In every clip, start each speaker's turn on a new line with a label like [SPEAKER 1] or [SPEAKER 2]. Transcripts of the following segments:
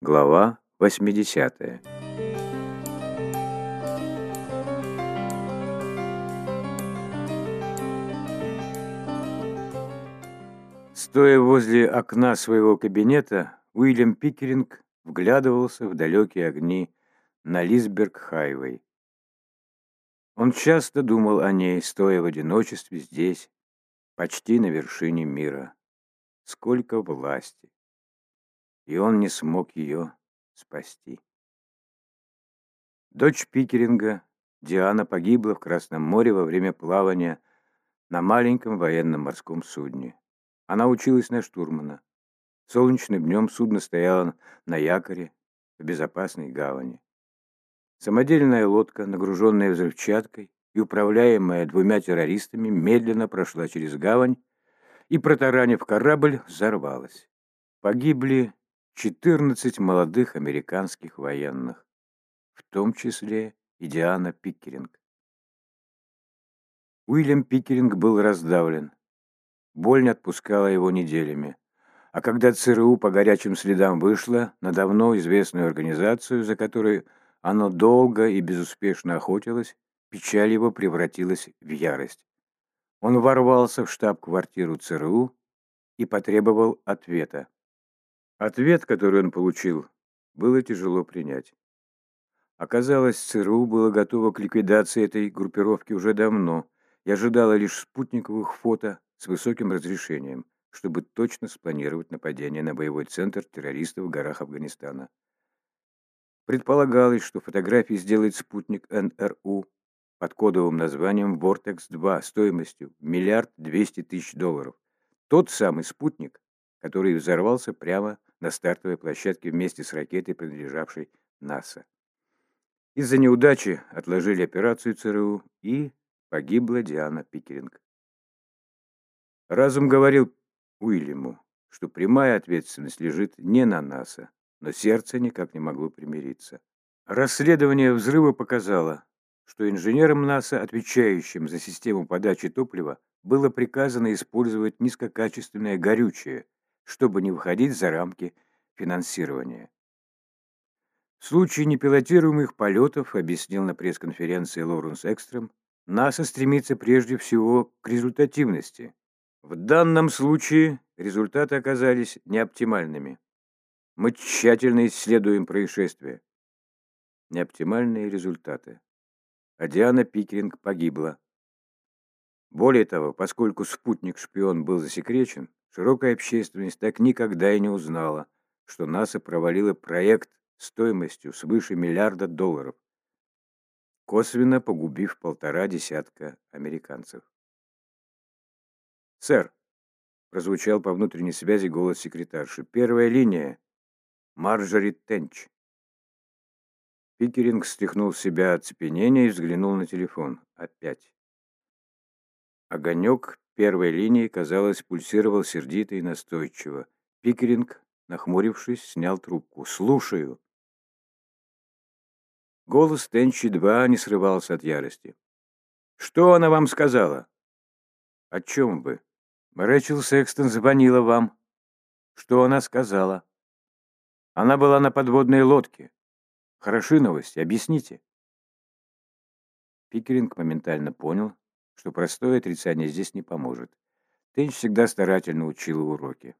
[SPEAKER 1] Глава 80 Стоя возле окна своего кабинета, Уильям Пикеринг вглядывался в далекие огни на Лисберг-хайвей. Он часто думал о ней, стоя в одиночестве здесь, почти на вершине мира. Сколько власти! И он не смог ее спасти. Дочь Пикеринга, Диана, погибла в Красном море во время плавания на маленьком военном морском судне. Она училась на штурмана. Солнечным днем судно стояло на якоре в безопасной гавани. Самодельная лодка, нагруженная взрывчаткой и управляемая двумя террористами, медленно прошла через гавань и, протаранив корабль, взорвалась. Погибли 14 молодых американских военных, в том числе и Диана Пикеринг. Уильям Пикеринг был раздавлен. Боль не отпускала его неделями. А когда ЦРУ по горячим следам вышло на давно известную организацию, за которой оно долго и безуспешно охотилось, печаль его превратилась в ярость. Он ворвался в штаб-квартиру ЦРУ и потребовал ответа. Ответ, который он получил, было тяжело принять. Оказалось, ЦРУ было готово к ликвидации этой группировки уже давно и ожидало лишь спутниковых фото с высоким разрешением, чтобы точно спланировать нападение на боевой центр террористов в горах Афганистана. Предполагалось, что фотографии сделает спутник НРУ под кодовым названием «Вортекс-2» стоимостью миллиард двести тысяч долларов. Тот самый спутник, который взорвался прямо на стартовой площадке вместе с ракетой, принадлежавшей НАСА. Из-за неудачи отложили операцию ЦРУ и погибла Диана Пикеринг. Разум говорил Уильяму, что прямая ответственность лежит не на НАСА, но сердце никак не могло примириться. Расследование взрыва показало, что инженерам НАСА, отвечающим за систему подачи топлива, было приказано использовать низкокачественное горючее, чтобы не выходить за рамки финансирования. В случае непилотируемых полетов, объяснил на пресс-конференции Лоуренс Экстрем, НАСА стремится прежде всего к результативности, в данном случае результаты оказались неоптимальными. Мы тщательно исследуем происшествие. Неоптимальные результаты. А Диана Пикеринг погибла. Более того, поскольку спутник-шпион был засекречен, широкая общественность так никогда и не узнала, что НАСА провалила проект стоимостью свыше миллиарда долларов, косвенно погубив полтора десятка американцев. «Сэр!» — прозвучал по внутренней связи голос секретарши. «Первая линия. Марджори Тенч». Пикеринг стряхнул с себя оцепенение и взглянул на телефон. Опять. Огонек первой линии, казалось, пульсировал сердито и настойчиво. Пикеринг, нахмурившись, снял трубку. «Слушаю». Голос Тенчи едва не срывался от ярости. «Что она вам сказала?» «О чем вы?» Рэчел Секстон звонила вам. Что она сказала? Она была на подводной лодке. Хороши новости, объясните. Пикеринг моментально понял, что простое отрицание здесь не поможет. Тенч всегда старательно учила уроки.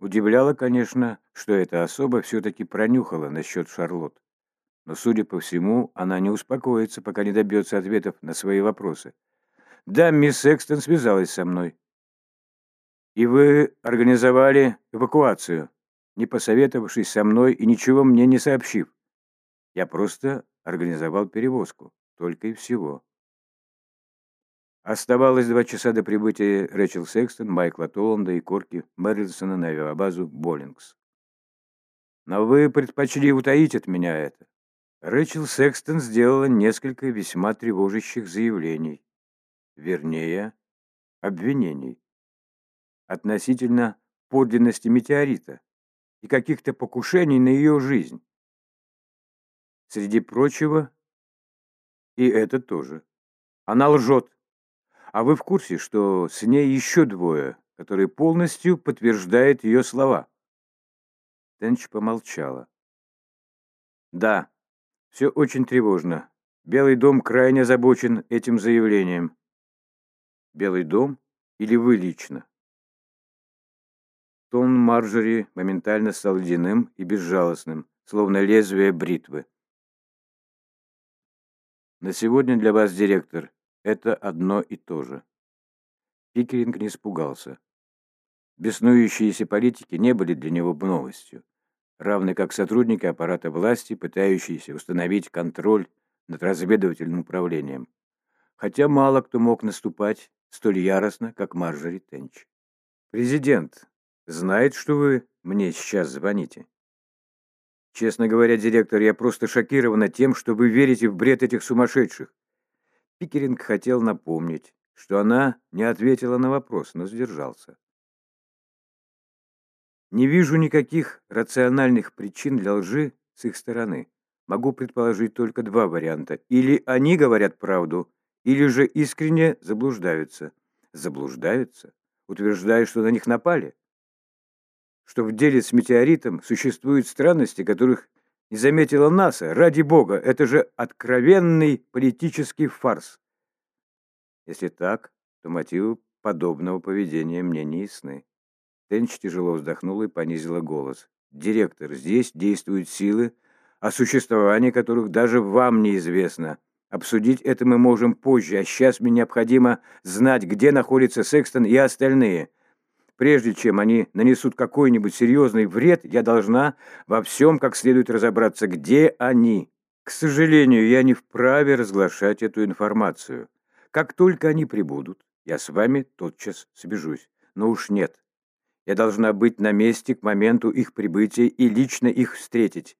[SPEAKER 1] Удивляло, конечно, что эта особа все-таки пронюхала насчет Шарлотт. Но, судя по всему, она не успокоится, пока не добьется ответов на свои вопросы. «Да, мисс Секстон связалась со мной. И вы организовали эвакуацию, не посоветовавшись со мной и ничего мне не сообщив. Я просто организовал перевозку, только и всего. Оставалось два часа до прибытия Рэчел Секстон, Майкла Толланда и Корки Мэрилсона на авиабазу Боллингс. Но вы предпочли утаить от меня это. Рэчел Секстон сделала несколько весьма тревожащих заявлений. Вернее, обвинений относительно подлинности метеорита и каких-то покушений на ее жизнь. Среди прочего, и это тоже. Она лжет. А вы в курсе, что с ней еще двое, которые полностью подтверждают ее слова? Тенч помолчала. Да, все очень тревожно. Белый дом крайне озабочен этим заявлением. Белый дом или вы лично? Тон Марджори моментально стал ледяным и безжалостным, словно лезвие бритвы. На сегодня для вас, директор, это одно и то же. Пикеринг не испугался. Беснующиеся политики не были для него новостью, равно как сотрудники аппарата власти, пытающиеся установить контроль над разведывательным управлением. Хотя мало кто мог наступать столь яростно, как Марджори Тенч. «Президент знает, что вы мне сейчас звоните?» «Честно говоря, директор, я просто шокирована тем, что вы верите в бред этих сумасшедших». Пикеринг хотел напомнить, что она не ответила на вопрос, но сдержался. Не вижу никаких рациональных причин для лжи с их стороны. Могу предположить только два варианта. Или они говорят правду, или же искренне заблуждаются. Заблуждаются? Утверждая, что на них напали? Что в деле с метеоритом существуют странности, которых не заметила НАСА. Ради бога, это же откровенный политический фарс. Если так, то мотивы подобного поведения мне не ясны. Тенч тяжело вздохнула и понизила голос. «Директор, здесь действуют силы, о существовании которых даже вам неизвестно. Обсудить это мы можем позже, а сейчас мне необходимо знать, где находится Секстон и остальные. Прежде чем они нанесут какой-нибудь серьезный вред, я должна во всем как следует разобраться, где они. К сожалению, я не вправе разглашать эту информацию. Как только они прибудут, я с вами тотчас свяжусь. Но уж нет. Я должна быть на месте к моменту их прибытия и лично их встретить.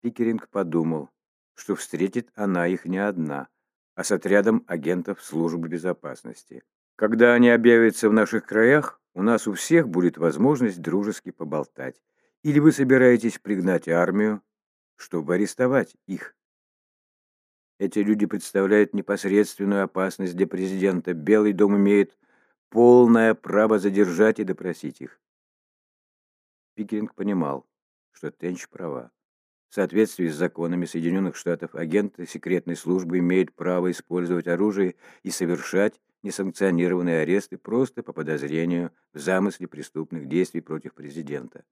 [SPEAKER 1] Пикеринг подумал, что встретит она их не одна, а с отрядом агентов службы безопасности. Когда они объявятся в наших краях, у нас у всех будет возможность дружески поболтать. Или вы собираетесь пригнать армию, чтобы арестовать их? Эти люди представляют непосредственную опасность для президента. Белый дом имеет полное право задержать и допросить их. Пикеринг понимал, что Тенч права. В соответствии с законами Соединенных Штатов агенты секретной службы имеют право использовать оружие и совершать несанкционированные аресты просто по подозрению в замысле преступных действий против президента.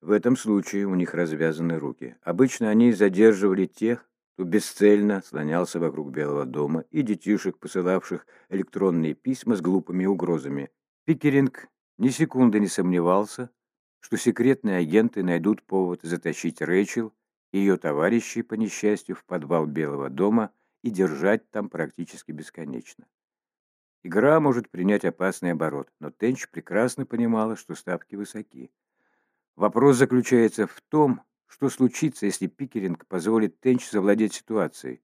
[SPEAKER 1] В этом случае у них развязаны руки. Обычно они задерживали тех, кто бесцельно слонялся вокруг Белого дома, и детишек, посылавших электронные письма с глупыми угрозами. Пикеринг ни секунды не сомневался, что секретные агенты найдут повод затащить Рэйчел и ее товарищей, по несчастью, в подвал Белого дома и держать там практически бесконечно. Игра может принять опасный оборот, но Тенч прекрасно понимала, что ставки высоки. Вопрос заключается в том, что случится, если Пикеринг позволит Тенч завладеть ситуацией?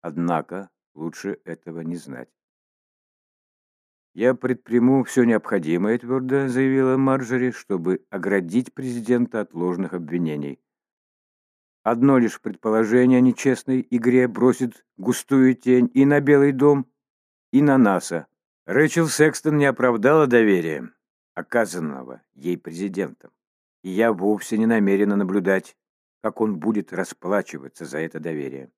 [SPEAKER 1] Однако лучше этого не знать. «Я предприму все необходимое», — твердо заявила Марджори, чтобы оградить президента от ложных обвинений. Одно лишь предположение о нечестной игре бросит густую тень и на Белый дом, и на НАСА. Рэчел Секстон не оправдала доверия, оказанного ей президентом и я вовсе не намерена наблюдать, как он будет расплачиваться за это доверие.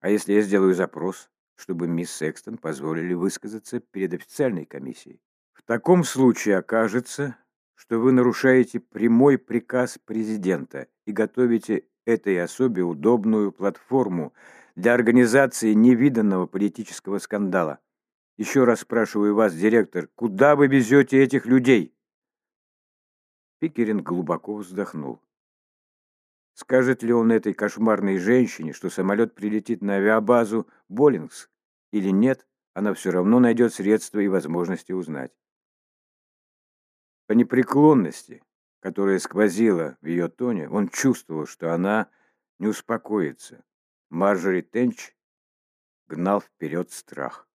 [SPEAKER 1] А если я сделаю запрос, чтобы мисс Секстон позволили высказаться перед официальной комиссией? В таком случае окажется, что вы нарушаете прямой приказ президента и готовите этой особе удобную платформу для организации невиданного политического скандала. Еще раз спрашиваю вас, директор, куда вы везете этих людей? Пикеринг глубоко вздохнул. Скажет ли он этой кошмарной женщине, что самолет прилетит на авиабазу Боллингс или нет, она все равно найдет средства и возможности узнать. По непреклонности, которая сквозила в ее тоне, он чувствовал, что она не успокоится. Марджори Тенч гнал вперед страх.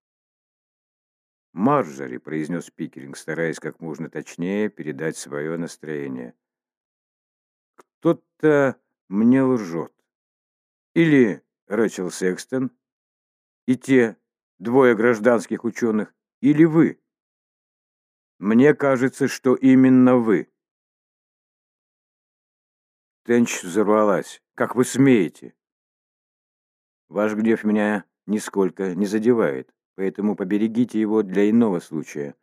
[SPEAKER 1] «Марджори», — произнес Пикеринг, стараясь как можно точнее передать свое настроение. «Кто-то мне лжет. Или Рэчел Секстон, и те двое гражданских ученых, или вы. Мне кажется, что именно вы». Тенч взорвалась. «Как вы смеете?» «Ваш гнев меня нисколько не задевает, поэтому поберегите его для иного случая.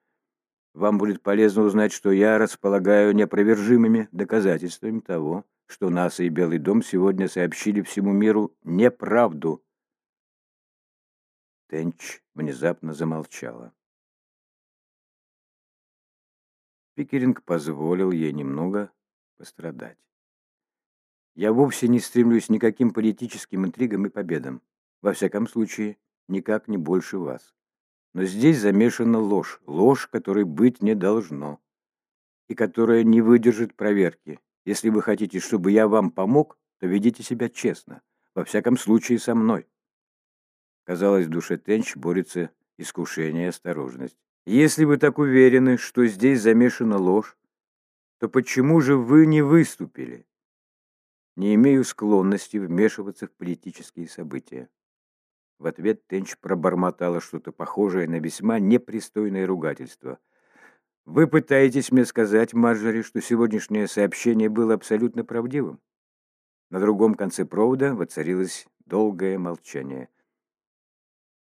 [SPEAKER 1] Вам будет полезно узнать, что я располагаю неопровержимыми доказательствами того, что НАСА и Белый дом сегодня сообщили всему миру неправду». Тенч внезапно замолчала. Пикеринг позволил ей немного пострадать. Я вовсе не стремлюсь никаким политическим интригам и победам. Во всяком случае, никак не больше вас. Но здесь замешана ложь, ложь, которой быть не должно, и которая не выдержит проверки. Если вы хотите, чтобы я вам помог, то ведите себя честно, во всяком случае со мной. Казалось, в душе Тенч борется искушение и осторожность. Если вы так уверены, что здесь замешана ложь, то почему же вы не выступили? Не имею склонности вмешиваться в политические события. В ответ Тенч пробормотала что-то похожее на весьма непристойное ругательство. «Вы пытаетесь мне сказать, Марджори, что сегодняшнее сообщение было абсолютно правдивым?» На другом конце провода воцарилось долгое молчание.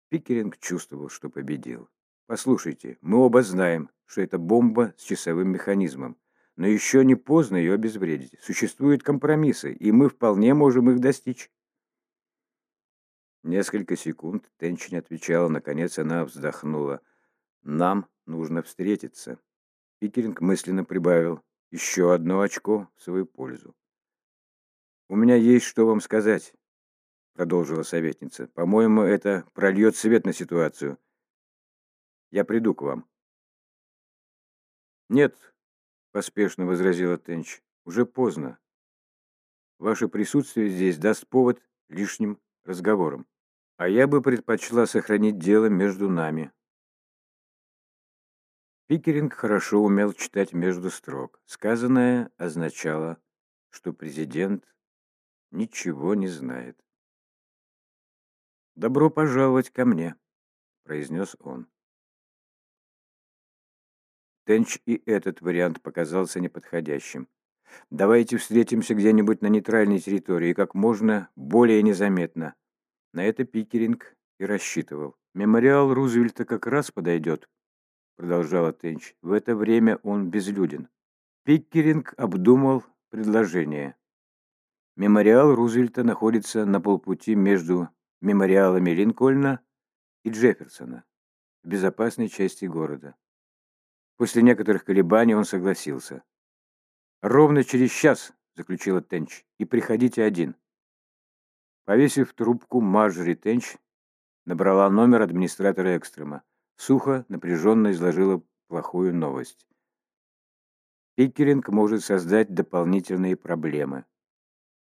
[SPEAKER 1] Пикеринг чувствовал, что победил. «Послушайте, мы оба знаем, что это бомба с часовым механизмом. Но еще не поздно ее обезвредить. Существуют компромиссы, и мы вполне можем их достичь». Несколько секунд Тенчи не отвечала. Наконец она вздохнула. «Нам нужно встретиться». Пикеринг мысленно прибавил еще одно очко в свою пользу. «У меня есть что вам сказать», — продолжила советница. «По-моему, это прольет свет на ситуацию. Я приду к вам». «Нет», — поспешно возразила Тенч, — «уже поздно. Ваше присутствие здесь даст повод лишним разговорам. А я бы предпочла сохранить дело между нами. Пикеринг хорошо умел читать между строк. Сказанное означало, что президент ничего не знает. «Добро пожаловать ко мне», — произнес он. Тенч и этот вариант показался неподходящим. «Давайте встретимся где-нибудь на нейтральной территории, как можно более незаметно. На это Пикеринг и рассчитывал. «Мемориал Рузвельта как раз подойдет», — продолжала Тенч. «В это время он безлюден». Пикеринг обдумал предложение. Мемориал Рузвельта находится на полпути между мемориалами Линкольна и Джефферсона в безопасной части города. После некоторых колебаний он согласился. «Ровно через час», — заключила Тенч, — «и приходите один». Повесив трубку, Марджори Тенч набрала номер администратора Экстрема. Сухо, напряженно изложила плохую новость. Пикеринг может создать дополнительные проблемы.